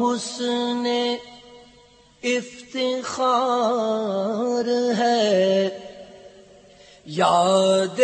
حسن افتخار ہے۔ یاد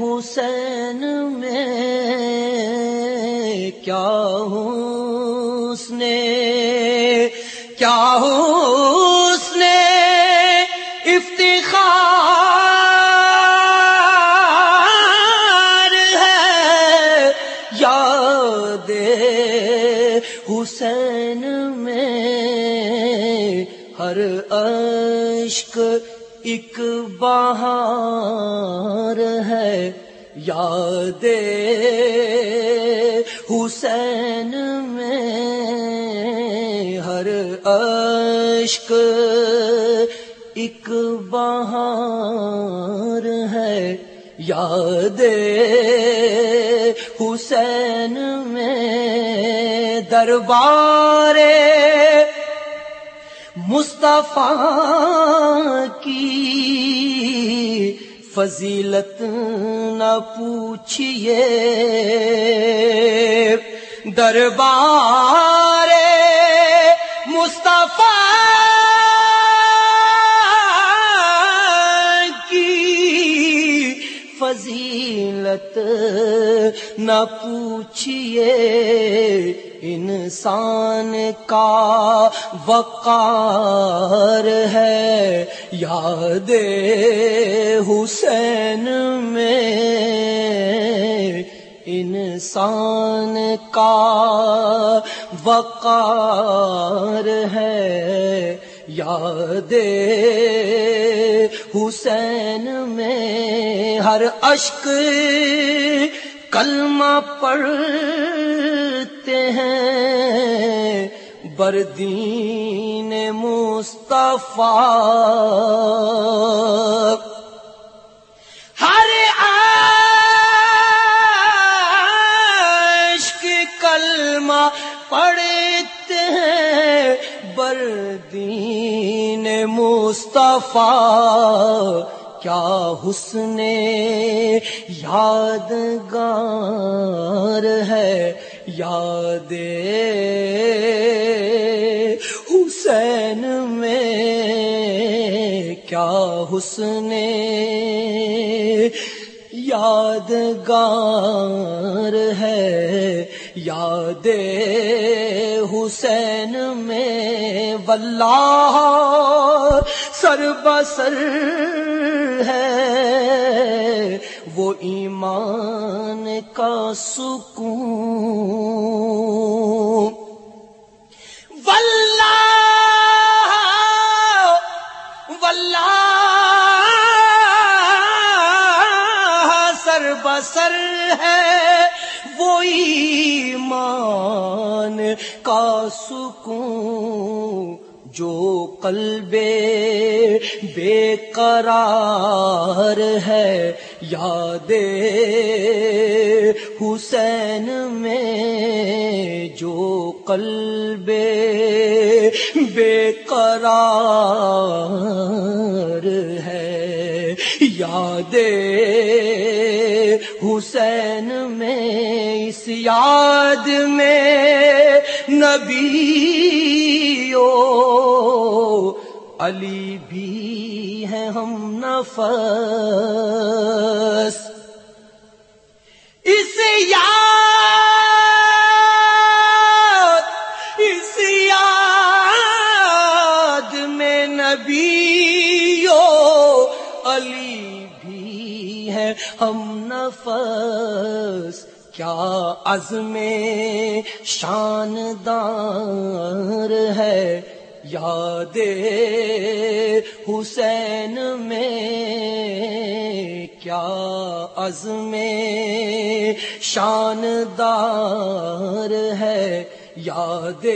حسین میں کیا حسن کیا ہر اشک ایک بہار ہے۔ یاد حسین میں ہر اشک ایک بہار ہے۔ یاد حسین میں دربار مصطفیٰ کی فضیلت نہ پوچھئے دربار مصطفیٰ کی فضیلت نہ پوچھئے انسان کا وقار ہے۔ یاد حسین میں انسان کا وقار ہے۔ یاد حسین میں ہر اشک کلمہ پڑھتے ہیں بردین مصطفیٰ۔ ہر عشق کلمہ پڑھتے ہیں بردین مصطفیٰ۔ کیا حسن یادگار ہے؟ یاد حسین میں کیا حسن یادگار ہے؟ یاد حسین میں واللہ سر بسر ہے۔ وہ ایمان کا سکون۔ واللہ واللہ سر بسر ہے۔ وہ ایمان کا سکون۔ جو قلب بے قرار ہے، یاد حسین میں جو قلب بے قرار ہے، یاد حسین میں، اس یاد میں نبی علی بھی ہے ہم نفس۔ اس یاد اس یاد میں نبی علی بھی ہے ہم نفس۔ کیا عزم شاندار ہے؟ یاد حسین میں کیا عزم شاندار ہے؟ یاد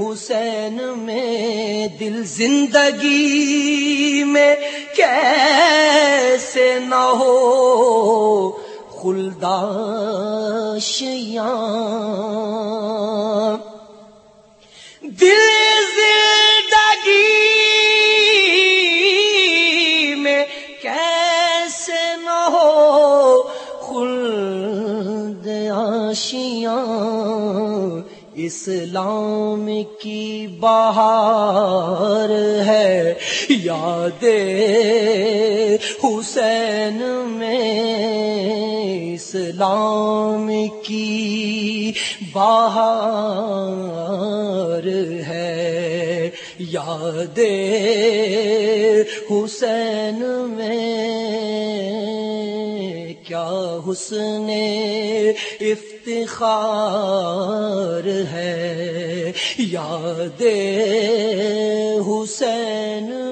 حسین میں دل زندگی میں کیسے نہ ہو خلداشیاں دل زندگی میں کیسے نہ ہو خلد آشیاں اسلام کی بہار ہے یاد حسین میں اسلام کی بہار ہے۔ یاد حسین میں کیا حسن افتخار ہے۔ یاد حسین